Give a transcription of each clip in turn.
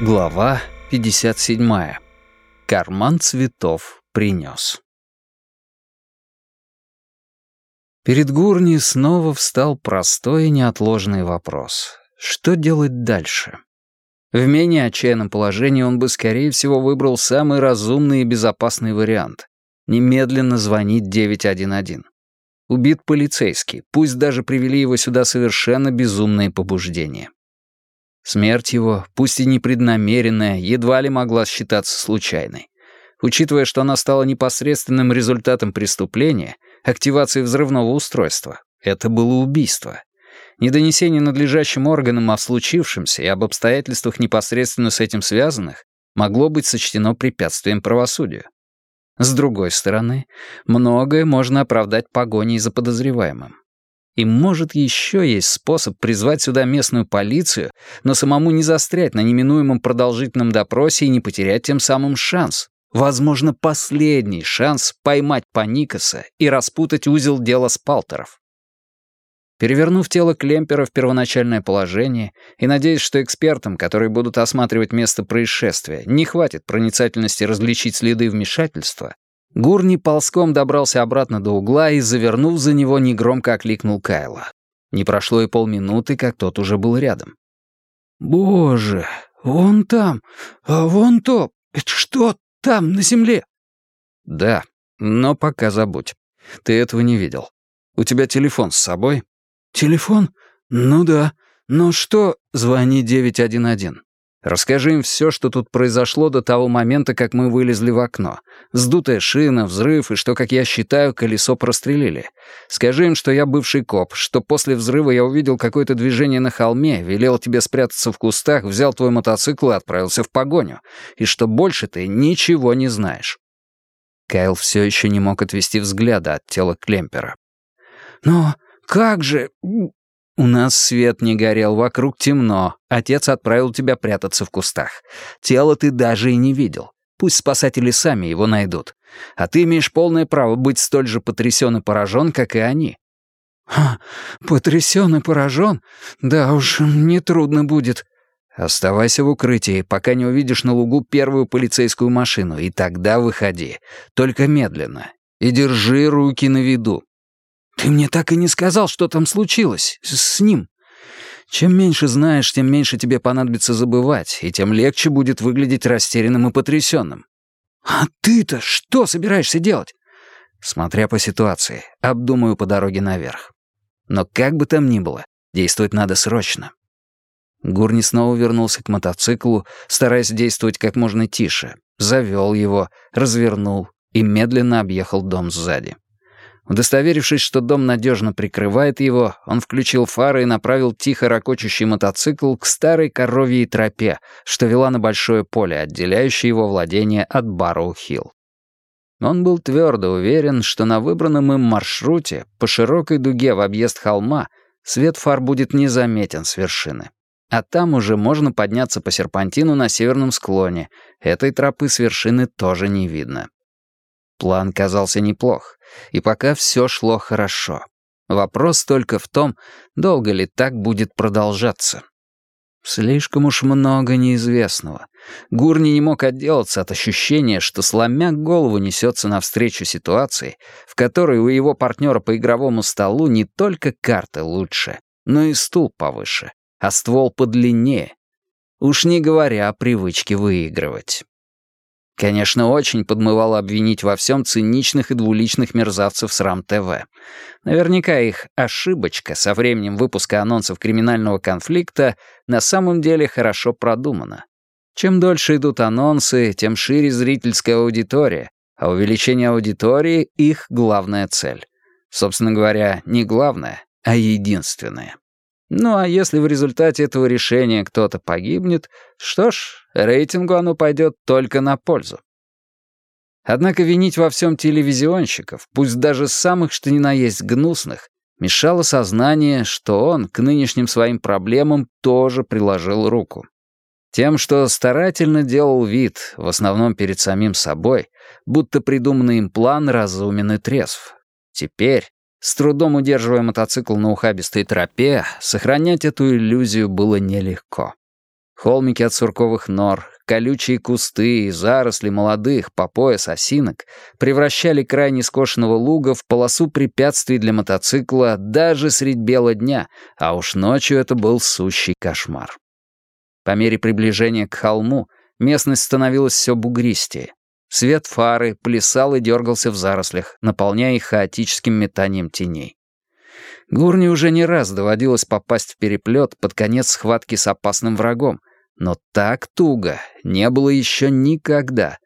Глава 57. Карман цветов принес. Перед Гурни снова встал простой и неотложный вопрос. Что делать дальше? В менее отчаянном положении он бы, скорее всего, выбрал самый разумный и безопасный вариант — немедленно звонить 911. Убит полицейский, пусть даже привели его сюда совершенно безумные побуждения. Смерть его, пусть и непреднамеренная, едва ли могла считаться случайной. Учитывая, что она стала непосредственным результатом преступления, активации взрывного устройства, это было убийство. Недонесение надлежащим органам о случившемся и об обстоятельствах, непосредственно с этим связанных, могло быть сочтено препятствием правосудию. С другой стороны, многое можно оправдать погоней за подозреваемым. И может еще есть способ призвать сюда местную полицию, но самому не застрять на неминуемом продолжительном допросе и не потерять тем самым шанс. Возможно, последний шанс поймать Паникаса и распутать узел дела Спалтеров. Перевернув тело Клемпера в первоначальное положение и надеясь, что экспертам, которые будут осматривать место происшествия, не хватит проницательности различить следы вмешательства, Гурни ползком добрался обратно до угла и, завернув за него, негромко окликнул Кайла. Не прошло и полминуты, как тот уже был рядом. «Боже, вон там, а вон то, это что там, на земле?» «Да, но пока забудь. Ты этого не видел. У тебя телефон с собой?» «Телефон? Ну да. Но что...» «Звони 911. Расскажи им все, что тут произошло до того момента, как мы вылезли в окно. Сдутая шина, взрыв и что, как я считаю, колесо прострелили. Скажи им, что я бывший коп, что после взрыва я увидел какое-то движение на холме, велел тебе спрятаться в кустах, взял твой мотоцикл и отправился в погоню. И что больше ты ничего не знаешь». Кайл все еще не мог отвести взгляда от тела Клемпера. «Но как же... «У нас свет не горел, вокруг темно. Отец отправил тебя прятаться в кустах. Тело ты даже и не видел. Пусть спасатели сами его найдут. А ты имеешь полное право быть столь же потрясен и поражен, как и они». «Ха, потрясен и поражен? Да уж, нетрудно будет». «Оставайся в укрытии, пока не увидишь на лугу первую полицейскую машину, и тогда выходи. Только медленно. И держи руки на виду. «Ты мне так и не сказал, что там случилось с ним». Чем меньше знаешь, тем меньше тебе понадобится забывать, и тем легче будет выглядеть растерянным и потрясенным. «А ты-то что собираешься делать?» Смотря по ситуации, обдумаю по дороге наверх. Но как бы там ни было, действовать надо срочно. Гурни снова вернулся к мотоциклу, стараясь действовать как можно тише. Завел его, развернул и медленно объехал дом сзади. Удостоверившись, что дом надежно прикрывает его, он включил фары и направил тихо ракочущий мотоцикл к старой коровьей тропе, что вела на большое поле, отделяющее его владение от Барроу-Хилл. Он был твердо уверен, что на выбранном им маршруте, по широкой дуге в объезд холма, свет фар будет незаметен с вершины. А там уже можно подняться по серпантину на северном склоне. Этой тропы с вершины тоже не видно. План казался неплох, и пока все шло хорошо. Вопрос только в том, долго ли так будет продолжаться. Слишком уж много неизвестного. Гурни не мог отделаться от ощущения, что, сломя голову, несется навстречу ситуации, в которой у его партнера по игровому столу не только карты лучше, но и стул повыше, а ствол подлиннее. Уж не говоря о привычке выигрывать. Конечно, очень подмывало обвинить во всем циничных и двуличных мерзавцев с РАМ-ТВ. Наверняка их ошибочка со временем выпуска анонсов криминального конфликта на самом деле хорошо продумана. Чем дольше идут анонсы, тем шире зрительская аудитория, а увеличение аудитории — их главная цель. Собственно говоря, не главная, а единственная. Ну а если в результате этого решения кто-то погибнет, что ж, рейтингу оно пойдет только на пользу. Однако винить во всем телевизионщиков, пусть даже самых что ни на есть гнусных, мешало сознание, что он к нынешним своим проблемам тоже приложил руку. Тем, что старательно делал вид, в основном перед самим собой, будто придуманный им план разумен и трезв. Теперь, С трудом удерживая мотоцикл на ухабистой тропе, сохранять эту иллюзию было нелегко. Холмики от сурковых нор, колючие кусты и заросли молодых по пояс осинок превращали край нескошенного луга в полосу препятствий для мотоцикла даже средь бела дня, а уж ночью это был сущий кошмар. По мере приближения к холму местность становилась все бугристее. Свет фары плясал и дергался в зарослях, наполняя их хаотическим метанием теней. Гурни уже не раз доводилось попасть в переплет под конец схватки с опасным врагом, но так туго не было еще никогда.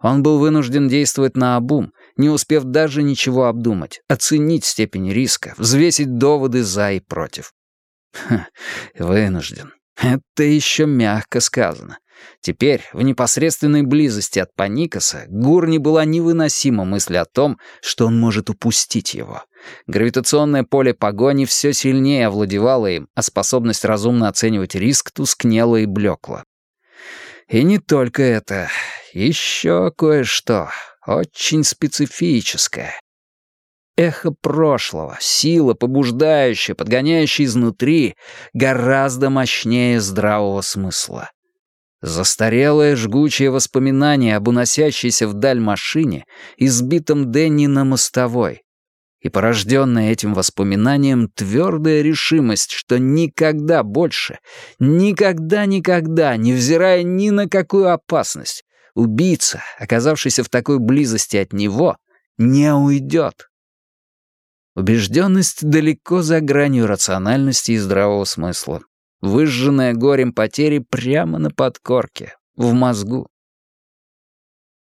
Он был вынужден действовать на обум, не успев даже ничего обдумать, оценить степень риска, взвесить доводы за и против. Ха, вынужден. Это еще мягко сказано. Теперь, в непосредственной близости от Паникаса, Гурни была невыносима мысль о том, что он может упустить его. Гравитационное поле погони все сильнее овладевало им, а способность разумно оценивать риск тускнела и блекла. И не только это. Еще кое-что очень специфическое. Эхо прошлого, сила, побуждающая, подгоняющая изнутри, гораздо мощнее здравого смысла. Застарелое жгучее воспоминание об уносящейся вдаль машине, избитом Дэнни на мостовой. И порожденная этим воспоминанием твердая решимость, что никогда больше, никогда-никогда, невзирая ни на какую опасность, убийца, оказавшийся в такой близости от него, не уйдет. Убежденность далеко за гранью рациональности и здравого смысла выжженная горем потери прямо на подкорке, в мозгу.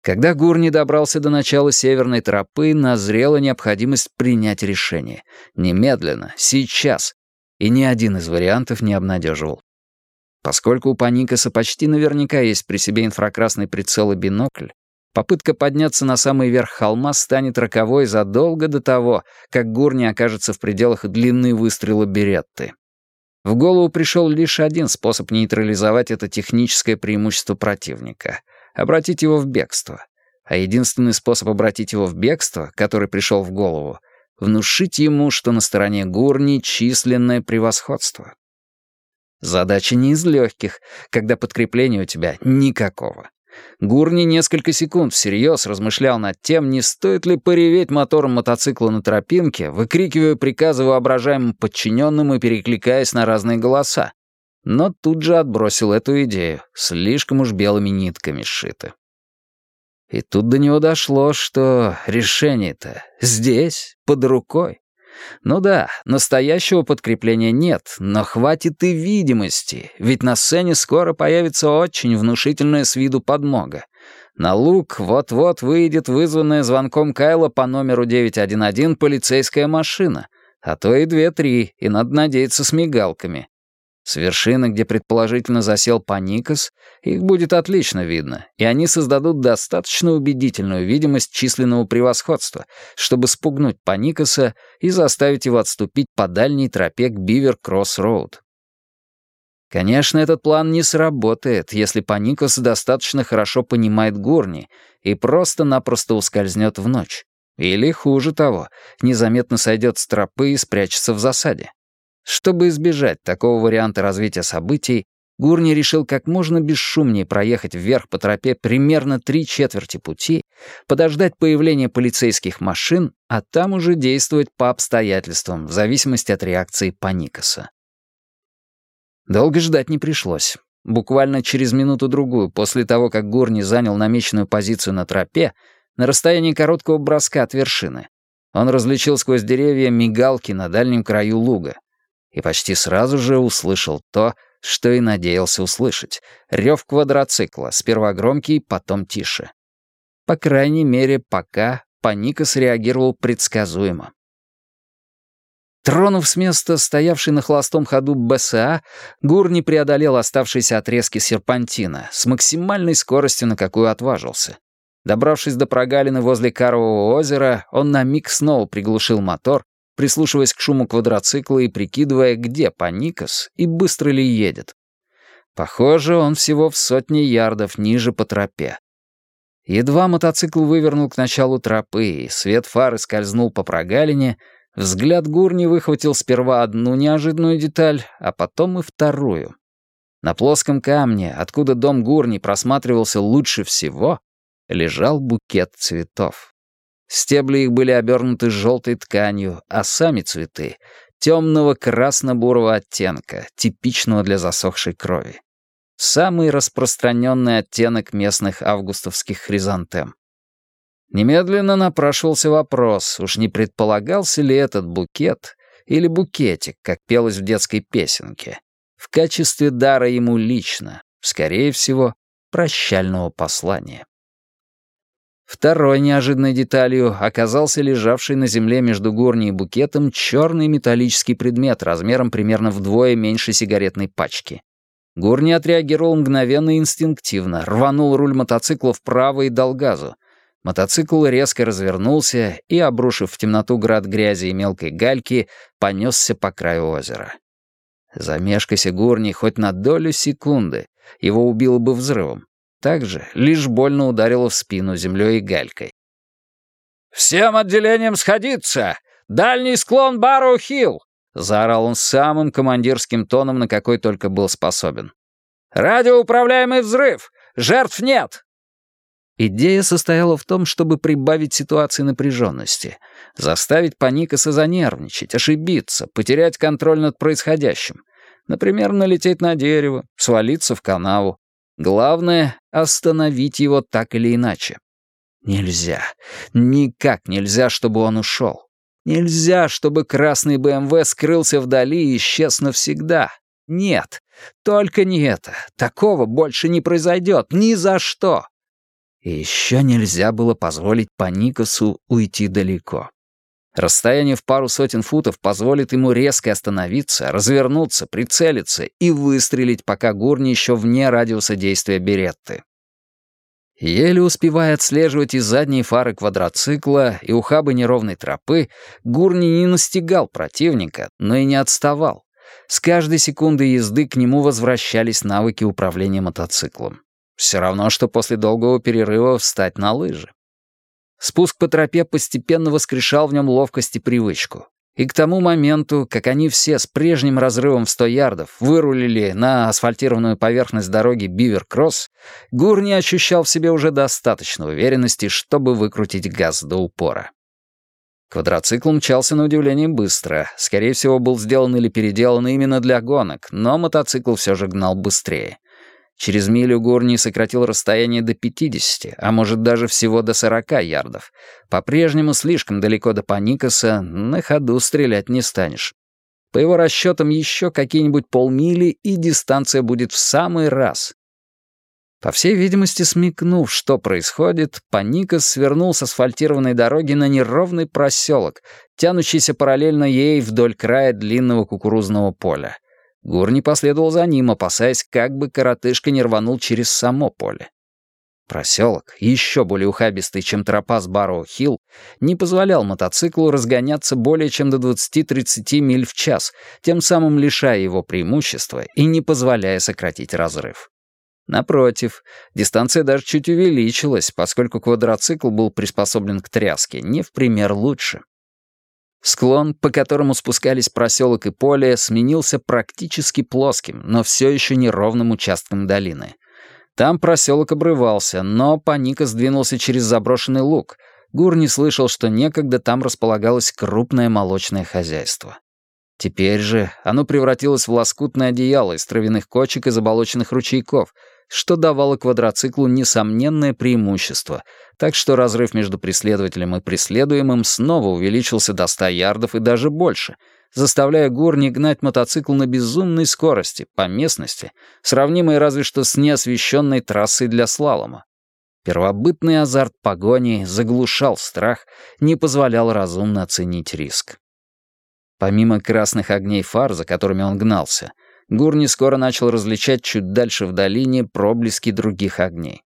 Когда Гурни добрался до начала северной тропы, назрела необходимость принять решение. Немедленно, сейчас. И ни один из вариантов не обнадеживал. Поскольку у Паникаса почти наверняка есть при себе инфракрасный прицел и бинокль, попытка подняться на самый верх холма станет роковой задолго до того, как Гурни окажется в пределах длины выстрела Беретты. В голову пришел лишь один способ нейтрализовать это техническое преимущество противника — обратить его в бегство. А единственный способ обратить его в бегство, который пришел в голову — внушить ему, что на стороне Гурни численное превосходство. Задача не из легких, когда подкрепления у тебя никакого. Гурни несколько секунд всерьез размышлял над тем, не стоит ли пореветь мотором мотоцикла на тропинке, выкрикивая приказы воображаемым подчиненным и перекликаясь на разные голоса. Но тут же отбросил эту идею, слишком уж белыми нитками сшиты. И тут до него дошло, что решение-то здесь, под рукой. Ну да, настоящего подкрепления нет, но хватит и видимости, ведь на сцене скоро появится очень внушительная с виду подмога. На луг вот-вот выйдет вызванная звонком Кайла по номеру 911 полицейская машина, а то и две-три, и надо надеяться с мигалками. С вершины, где предположительно засел Паникас, их будет отлично видно, и они создадут достаточно убедительную видимость численного превосходства, чтобы спугнуть Паникаса и заставить его отступить по дальней тропе к Бивер-Кросс-Роуд. Конечно, этот план не сработает, если Паникас достаточно хорошо понимает Горни и просто-напросто ускользнет в ночь. Или, хуже того, незаметно сойдет с тропы и спрячется в засаде. Чтобы избежать такого варианта развития событий, Гурни решил как можно бесшумнее проехать вверх по тропе примерно три четверти пути, подождать появления полицейских машин, а там уже действовать по обстоятельствам, в зависимости от реакции Паникаса. Долго ждать не пришлось. Буквально через минуту-другую после того, как Гурни занял намеченную позицию на тропе, на расстоянии короткого броска от вершины, он различил сквозь деревья мигалки на дальнем краю луга и почти сразу же услышал то, что и надеялся услышать. Рев квадроцикла, сперва громкий, потом тише. По крайней мере, пока Паника среагировал предсказуемо. Тронув с места стоявший на холостом ходу БСА, Гур не преодолел оставшиеся отрезки серпантина с максимальной скоростью, на какую отважился. Добравшись до прогалины возле Карового озера, он на миг снова приглушил мотор прислушиваясь к шуму квадроцикла и прикидывая, где Паникас и быстро ли едет. Похоже, он всего в сотни ярдов ниже по тропе. Едва мотоцикл вывернул к началу тропы, и свет фары скользнул по прогалине, Взгляд Гурни выхватил сперва одну неожиданную деталь, а потом и вторую. На плоском камне, откуда дом Гурни просматривался лучше всего, лежал букет цветов. Стебли их были обернуты желтой тканью, а сами цветы — темного красно-бурого оттенка, типичного для засохшей крови. Самый распространенный оттенок местных августовских хризантем. Немедленно напрашивался вопрос, уж не предполагался ли этот букет или букетик, как пелось в детской песенке, в качестве дара ему лично, скорее всего, прощального послания. Второй неожиданной деталью оказался лежавший на земле между горней и букетом черный металлический предмет размером примерно вдвое меньше сигаретной пачки. Гурни отреагировал мгновенно и инстинктивно, рванул руль мотоцикла вправо и дал газу. Мотоцикл резко развернулся и, обрушив в темноту град грязи и мелкой гальки, понесся по краю озера. Замешкайся Гурни хоть на долю секунды, его убило бы взрывом. Также лишь больно ударило в спину землей и галькой. «Всем отделениям сходиться! Дальний склон Барроу-Хилл!» — заорал он самым командирским тоном, на какой только был способен. «Радиоуправляемый взрыв! Жертв нет!» Идея состояла в том, чтобы прибавить ситуации напряженности, заставить Паникаса занервничать, ошибиться, потерять контроль над происходящим. Например, налететь на дерево, свалиться в канаву. Главное — остановить его так или иначе. Нельзя, никак нельзя, чтобы он ушел. Нельзя, чтобы красный БМВ скрылся вдали и исчез навсегда. Нет, только не это. Такого больше не произойдет, ни за что. И еще нельзя было позволить Паникасу уйти далеко. Расстояние в пару сотен футов позволит ему резко остановиться, развернуться, прицелиться и выстрелить, пока Гурни еще вне радиуса действия Беретты. Еле успевая отслеживать из задней фары квадроцикла и ухабы неровной тропы, Гурни не настигал противника, но и не отставал. С каждой секундой езды к нему возвращались навыки управления мотоциклом. Все равно, что после долгого перерыва встать на лыжи. Спуск по тропе постепенно воскрешал в нем ловкость и привычку. И к тому моменту, как они все с прежним разрывом в 100 ярдов вырулили на асфальтированную поверхность дороги Бивер-Кросс, Гурни ощущал в себе уже достаточно уверенности, чтобы выкрутить газ до упора. Квадроцикл мчался на удивление быстро. Скорее всего, был сделан или переделан именно для гонок, но мотоцикл все же гнал быстрее. Через милю Гурни сократил расстояние до 50, а может даже всего до 40 ярдов. По-прежнему слишком далеко до Паникаса, на ходу стрелять не станешь. По его расчетам, еще какие-нибудь полмили, и дистанция будет в самый раз. По всей видимости, смекнув, что происходит, Паникас свернул с асфальтированной дороги на неровный проселок, тянущийся параллельно ей вдоль края длинного кукурузного поля. Гурни последовал за ним, опасаясь, как бы коротышка не рванул через само поле. Проселок, еще более ухабистый, чем тропа с Барроу-Хилл, не позволял мотоциклу разгоняться более чем до 20-30 миль в час, тем самым лишая его преимущества и не позволяя сократить разрыв. Напротив, дистанция даже чуть увеличилась, поскольку квадроцикл был приспособлен к тряске, не в пример лучше. Склон, по которому спускались проселок и поле, сменился практически плоским, но все еще неровным участком долины. Там проселок обрывался, но Паника сдвинулся через заброшенный луг. Гур не слышал, что некогда там располагалось крупное молочное хозяйство. Теперь же оно превратилось в лоскутное одеяло из травяных кочек и заболоченных ручейков — что давало квадроциклу несомненное преимущество, так что разрыв между преследователем и преследуемым снова увеличился до 100 ярдов и даже больше, заставляя Гурни гнать мотоцикл на безумной скорости по местности, сравнимой разве что с неосвещенной трассой для слалома. Первобытный азарт погони заглушал страх, не позволял разумно оценить риск. Помимо красных огней фар, за которыми он гнался — Гурни скоро начал различать чуть дальше в долине проблески других огней.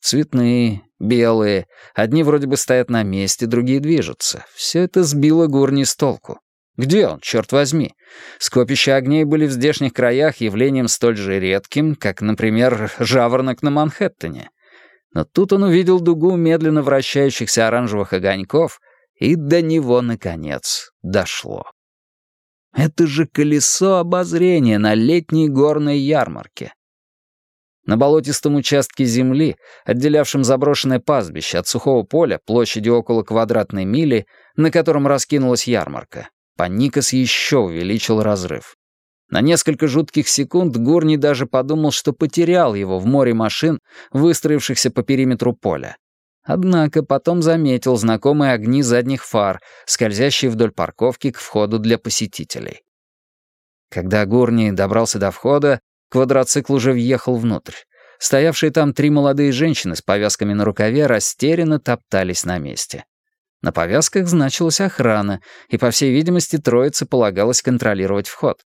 Цветные, белые, одни вроде бы стоят на месте, другие движутся. Все это сбило Гурни с толку. Где он, черт возьми? Скопища огней были в здешних краях явлением столь же редким, как, например, жаворонок на Манхэттене. Но тут он увидел дугу медленно вращающихся оранжевых огоньков И до него, наконец, дошло. Это же колесо обозрения на летней горной ярмарке. На болотистом участке земли, отделявшем заброшенное пастбище от сухого поля площадью около квадратной мили, на котором раскинулась ярмарка, Паникас еще увеличил разрыв. На несколько жутких секунд Гурни даже подумал, что потерял его в море машин, выстроившихся по периметру поля. Однако потом заметил знакомые огни задних фар, скользящие вдоль парковки к входу для посетителей. Когда Гурни добрался до входа, Квадроцикл уже въехал внутрь. Стоявшие там три молодые женщины с повязками на рукаве растерянно топтались на месте. На повязках значилась охрана, и, по всей видимости, троице полагалось контролировать вход.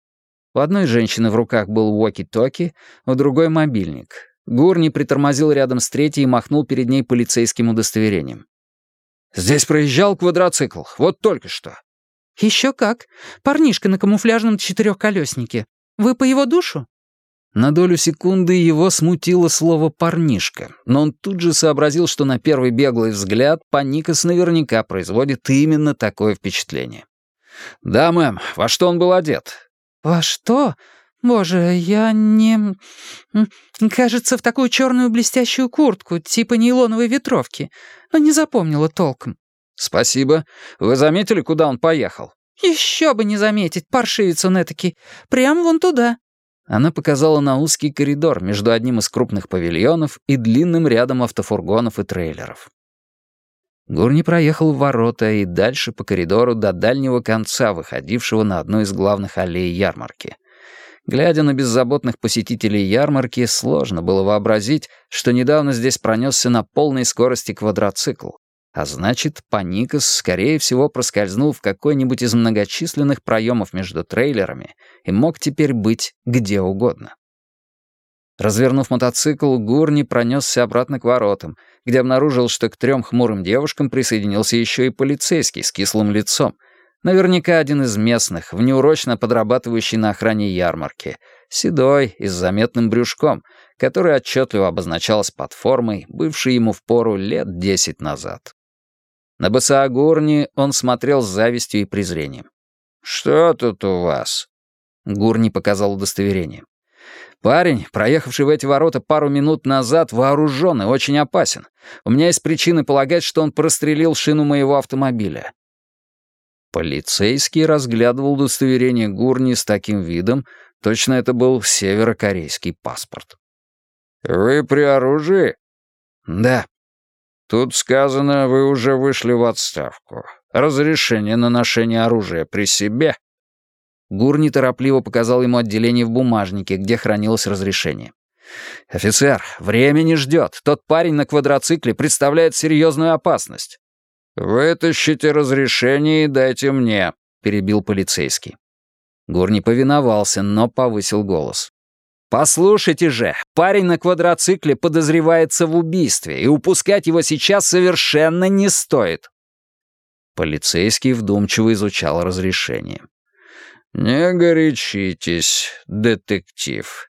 У одной женщины в руках был уоки-токи, у другой — мобильник. Гурни притормозил рядом с третьей и махнул перед ней полицейским удостоверением. «Здесь проезжал квадроцикл, вот только что». «Еще как. Парнишка на камуфляжном четырехколеснике. Вы по его душу?» На долю секунды его смутило слово «парнишка», но он тут же сообразил, что на первый беглый взгляд Паникас наверняка производит именно такое впечатление. «Да, мэм, во что он был одет?» «Во что? Боже, я не... Кажется, в такую черную блестящую куртку, типа нейлоновой ветровки, но не запомнила толком». «Спасибо. Вы заметили, куда он поехал?» «Еще бы не заметить, паршивец он этакий. Прям вон туда». Она показала на узкий коридор между одним из крупных павильонов и длинным рядом автофургонов и трейлеров. Гурни проехал в ворота и дальше по коридору до дальнего конца, выходившего на одну из главных аллей ярмарки. Глядя на беззаботных посетителей ярмарки, сложно было вообразить, что недавно здесь пронесся на полной скорости квадроцикл. А значит, Паникас, скорее всего, проскользнул в какой-нибудь из многочисленных проемов между трейлерами и мог теперь быть где угодно. Развернув мотоцикл, Гурни пронесся обратно к воротам, где обнаружил, что к трем хмурым девушкам присоединился еще и полицейский с кислым лицом. Наверняка один из местных, внеурочно подрабатывающий на охране ярмарки, седой и с заметным брюшком, который отчетливо обозначалась под формой, бывшей ему в пору лет десять назад. На Басаагурни он смотрел с завистью и презрением. «Что тут у вас?» Гурни показал удостоверение. «Парень, проехавший в эти ворота пару минут назад, вооружен и очень опасен. У меня есть причины полагать, что он прострелил шину моего автомобиля». Полицейский разглядывал удостоверение Гурни с таким видом, точно это был северокорейский паспорт. «Вы при оружии?» «Да», Тут сказано, вы уже вышли в отставку. Разрешение на ношение оружия при себе?» Гур неторопливо показал ему отделение в бумажнике, где хранилось разрешение. «Офицер, время не ждет. Тот парень на квадроцикле представляет серьезную опасность». «Вытащите разрешение и дайте мне», — перебил полицейский. Гур не повиновался, но повысил голос. «Послушайте же, парень на квадроцикле подозревается в убийстве, и упускать его сейчас совершенно не стоит». Полицейский вдумчиво изучал разрешение. «Не горячитесь, детектив.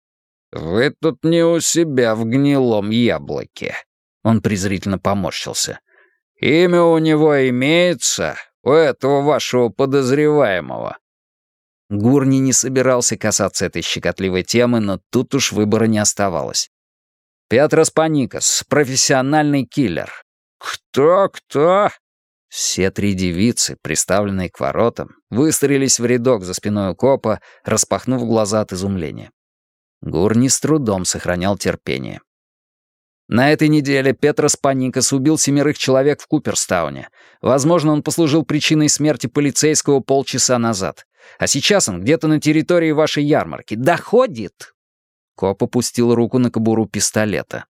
Вы тут не у себя в гнилом яблоке». Он презрительно поморщился. «Имя у него имеется, у этого вашего подозреваемого. Гурни не собирался касаться этой щекотливой темы, но тут уж выбора не оставалось. «Петрос Паникас, профессиональный киллер». «Кто-кто?» Все три девицы, приставленные к воротам, выстроились в рядок за спиной копа, распахнув глаза от изумления. Гурни с трудом сохранял терпение. На этой неделе Петрос Паникас убил семерых человек в Куперстауне. Возможно, он послужил причиной смерти полицейского полчаса назад. А сейчас он где-то на территории вашей ярмарки. Доходит!» Коп опустил руку на кобуру пистолета.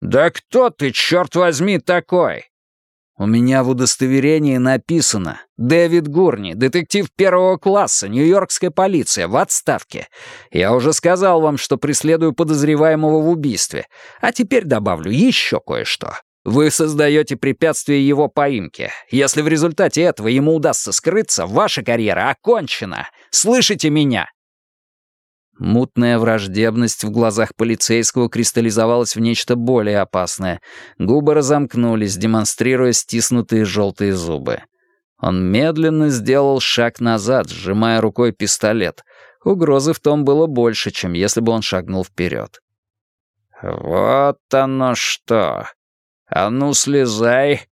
«Да кто ты, черт возьми, такой?» «У меня в удостоверении написано «Дэвид Гурни, детектив первого класса, Нью-Йоркская полиция, в отставке». Я уже сказал вам, что преследую подозреваемого в убийстве. А теперь добавлю еще кое-что. Вы создаете препятствие его поимке. Если в результате этого ему удастся скрыться, ваша карьера окончена. Слышите меня?» Мутная враждебность в глазах полицейского кристаллизовалась в нечто более опасное. Губы разомкнулись, демонстрируя стиснутые желтые зубы. Он медленно сделал шаг назад, сжимая рукой пистолет. Угрозы в том было больше, чем если бы он шагнул вперед. «Вот оно что! А ну, слезай!»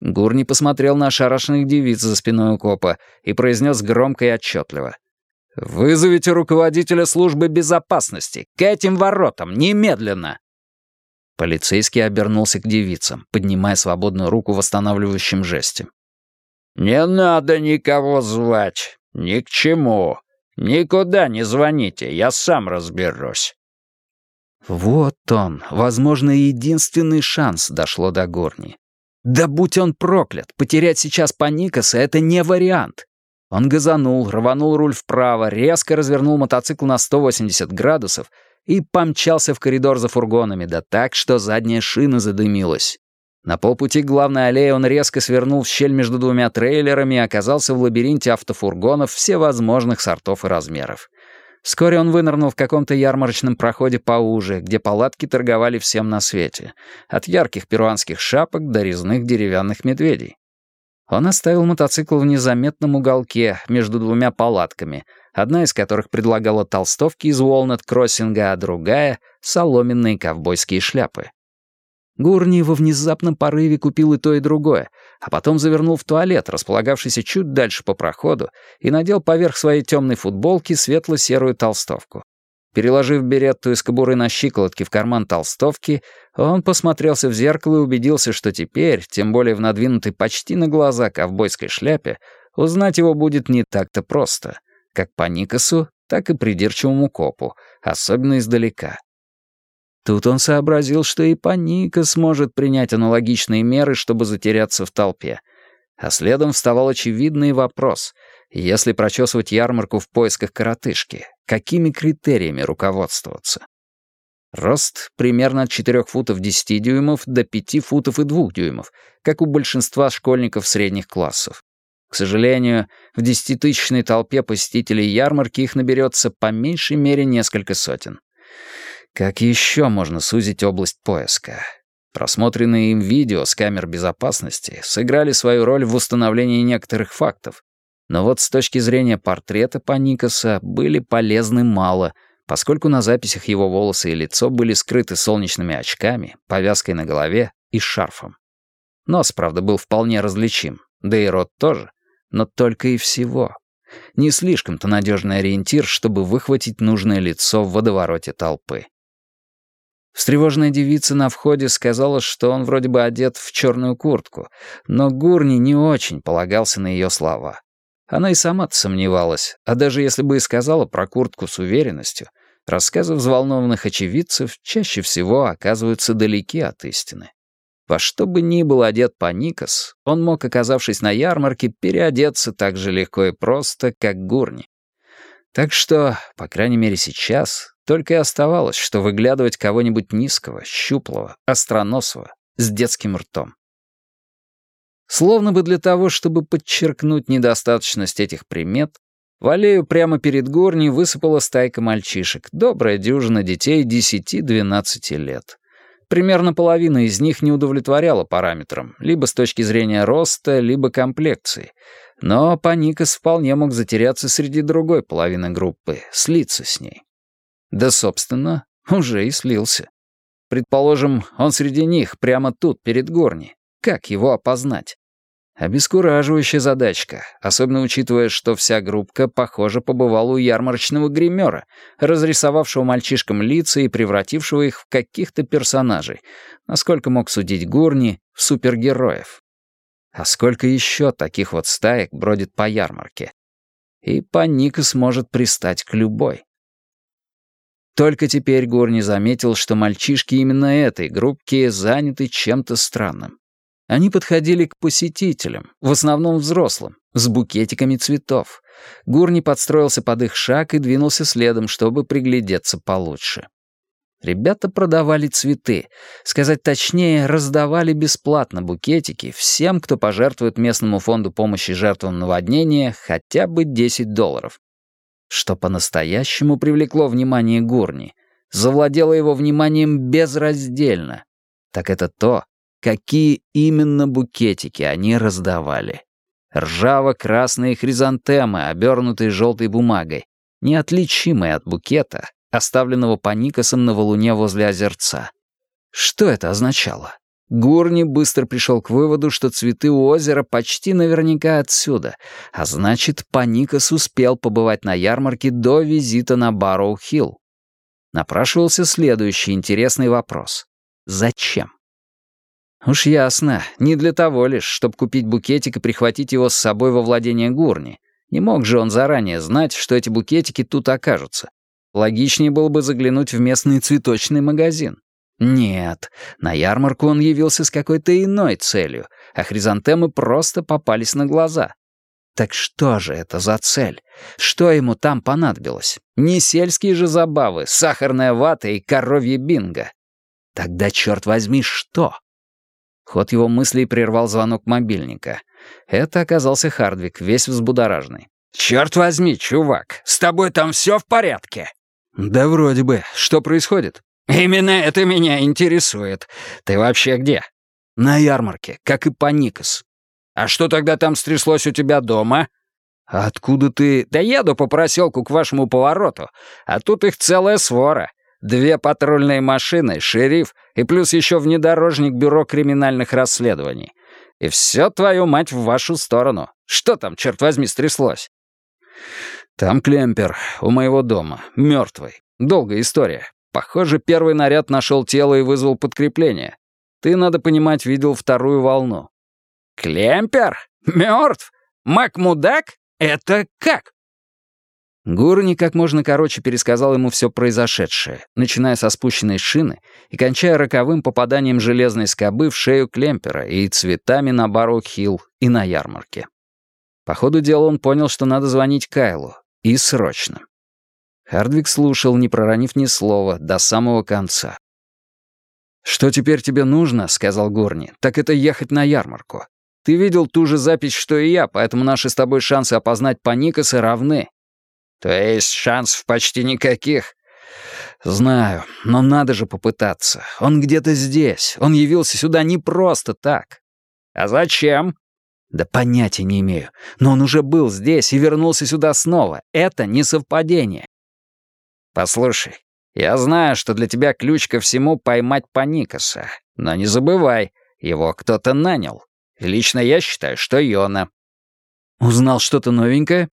Гурни посмотрел на ошарашенных девиц за спиной у копа и произнес громко и отчетливо. «Вызовите руководителя службы безопасности! К этим воротам! Немедленно!» Полицейский обернулся к девицам, поднимая свободную руку в восстанавливающем жесте. «Не надо никого звать. Ни к чему. Никуда не звоните, я сам разберусь». Вот он, возможно, единственный шанс дошло до Горни. Да будь он проклят, потерять сейчас Паникаса — это не вариант. Он газанул, рванул руль вправо, резко развернул мотоцикл на 180 градусов и помчался в коридор за фургонами, да так, что задняя шина задымилась. На полпути к главной аллее он резко свернул в щель между двумя трейлерами и оказался в лабиринте автофургонов всевозможных сортов и размеров. Вскоре он вынырнул в каком-то ярмарочном проходе поуже, где палатки торговали всем на свете, от ярких перуанских шапок до резных деревянных медведей. Он оставил мотоцикл в незаметном уголке между двумя палатками, одна из которых предлагала толстовки из Уолнет-кроссинга, а другая — соломенные ковбойские шляпы. Гурни во внезапном порыве купил и то, и другое, а потом завернул в туалет, располагавшийся чуть дальше по проходу, и надел поверх своей темной футболки светло-серую толстовку. Переложив беретту из кобуры на щиколотки в карман толстовки, он посмотрелся в зеркало и убедился, что теперь, тем более в надвинутой почти на глаза ковбойской шляпе, узнать его будет не так-то просто, как по Никасу, так и придирчивому копу, особенно издалека. Тут он сообразил, что и Паника сможет принять аналогичные меры, чтобы затеряться в толпе. А следом вставал очевидный вопрос. Если прочесывать ярмарку в поисках коротышки, какими критериями руководствоваться? Рост примерно от 4 футов 10 дюймов до 5 футов и 2 дюймов, как у большинства школьников средних классов. К сожалению, в десятитысячной толпе посетителей ярмарки их наберется по меньшей мере несколько сотен. Как еще можно сузить область поиска? Просмотренные им видео с камер безопасности сыграли свою роль в установлении некоторых фактов, но вот с точки зрения портрета Паникаса были полезны мало, поскольку на записях его волосы и лицо были скрыты солнечными очками, повязкой на голове и шарфом. Нос, правда, был вполне различим, да и рот тоже, но только и всего. Не слишком-то надежный ориентир, чтобы выхватить нужное лицо в водовороте толпы. Встревоженная девица на входе сказала, что он вроде бы одет в черную куртку, но Гурни не очень полагался на ее слова. Она и сама-то сомневалась, а даже если бы и сказала про куртку с уверенностью, рассказы взволнованных очевидцев чаще всего оказываются далеки от истины. Во что бы ни был одет Паникас, он мог, оказавшись на ярмарке, переодеться так же легко и просто, как Гурни. Так что, по крайней мере сейчас, только и оставалось, что выглядывать кого-нибудь низкого, щуплого, остроносого, с детским ртом. Словно бы для того, чтобы подчеркнуть недостаточность этих примет, в аллею прямо перед горней высыпала стайка мальчишек, добрая дюжина детей 10-12 лет. Примерно половина из них не удовлетворяла параметрам, либо с точки зрения роста, либо комплекции. Но Паникас вполне мог затеряться среди другой половины группы, слиться с ней. Да, собственно, уже и слился. Предположим, он среди них, прямо тут, перед горней. Как его опознать? Обескураживающая задачка, особенно учитывая, что вся группка, похоже, побывала у ярмарочного гримера, разрисовавшего мальчишкам лица и превратившего их в каких-то персонажей, насколько мог судить Гурни, в супергероев. А сколько еще таких вот стаек бродит по ярмарке? И Паника сможет пристать к любой. Только теперь Горни заметил, что мальчишки именно этой группки заняты чем-то странным. Они подходили к посетителям, в основном взрослым, с букетиками цветов. Гурни подстроился под их шаг и двинулся следом, чтобы приглядеться получше. Ребята продавали цветы. Сказать точнее, раздавали бесплатно букетики всем, кто пожертвует местному фонду помощи жертвам наводнения хотя бы 10 долларов. Что по-настоящему привлекло внимание Гурни, завладело его вниманием безраздельно, так это то, какие именно букетики они раздавали. Ржаво-красные хризантемы, обернутые желтой бумагой, неотличимые от букета, оставленного Паникосом на валуне возле озерца. Что это означало? Гурни быстро пришел к выводу, что цветы у озера почти наверняка отсюда, а значит, Паникос успел побывать на ярмарке до визита на Барроу-Хилл. Напрашивался следующий интересный вопрос. Зачем? Уж ясно, не для того лишь, чтобы купить букетик и прихватить его с собой во владение Гурни. Не мог же он заранее знать, что эти букетики тут окажутся. Логичнее было бы заглянуть в местный цветочный магазин. Нет, на ярмарку он явился с какой-то иной целью, а хризантемы просто попались на глаза. Так что же это за цель? Что ему там понадобилось? Не сельские же забавы, сахарная вата и коровье бинго. Тогда, черт возьми, что? Ход его мыслей прервал звонок мобильника. Это оказался Хардвик, весь взбудораженный. «Черт возьми, чувак, с тобой там все в порядке?» «Да вроде бы. Что происходит?» «Именно это меня интересует. Ты вообще где?» «На ярмарке, как и Паникос». «А что тогда там стряслось у тебя дома?» «А откуда ты...» «Да еду по проселку к вашему повороту, а тут их целая свора. Две патрульные машины, шериф и плюс еще внедорожник Бюро криминальных расследований. И все, твою мать, в вашу сторону. Что там, черт возьми, стряслось?» «Там Клемпер, у моего дома, мертвый. Долгая история. Похоже, первый наряд нашел тело и вызвал подкрепление. Ты, надо понимать, видел вторую волну». «Клемпер? Мертв? Макмудак? Это как?» Гурни как можно короче пересказал ему все произошедшее, начиная со спущенной шины и кончая роковым попаданием железной скобы в шею Клемпера и цветами на Барроу-Хилл и на ярмарке. По ходу дела он понял, что надо звонить Кайлу. И срочно. Хардвик слушал, не проронив ни слова, до самого конца. «Что теперь тебе нужно?» — сказал Горни. «Так это ехать на ярмарку. Ты видел ту же запись, что и я, поэтому наши с тобой шансы опознать Паникаса равны». «То есть шансов почти никаких?» «Знаю, но надо же попытаться. Он где-то здесь. Он явился сюда не просто так». «А зачем?» Да понятия не имею. Но он уже был здесь и вернулся сюда снова. Это не совпадение. Послушай, я знаю, что для тебя ключ ко всему поймать Паникаса. Но не забывай, его кто-то нанял. Лично я считаю, что Йона. Узнал что-то новенькое?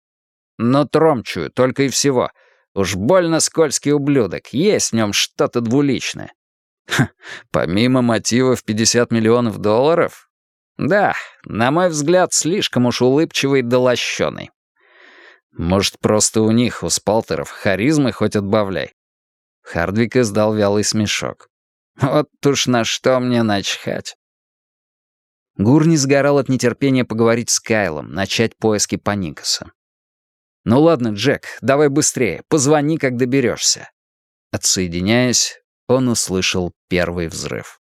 Но тромчую, только и всего. Уж больно скользкий ублюдок, есть в нем что-то двуличное. Ха, помимо мотивов 50 миллионов долларов, да, на мой взгляд, слишком уж улыбчивый да лощеный. Может, просто у них, у спалтеров, харизмы хоть отбавляй. Хардвик издал вялый смешок. Вот уж на что мне начхать. Гурни сгорал от нетерпения поговорить с Кайлом, начать поиски Паникаса. «Ну ладно, Джек, давай быстрее, позвони, как доберешься». Отсоединяясь, он услышал первый взрыв.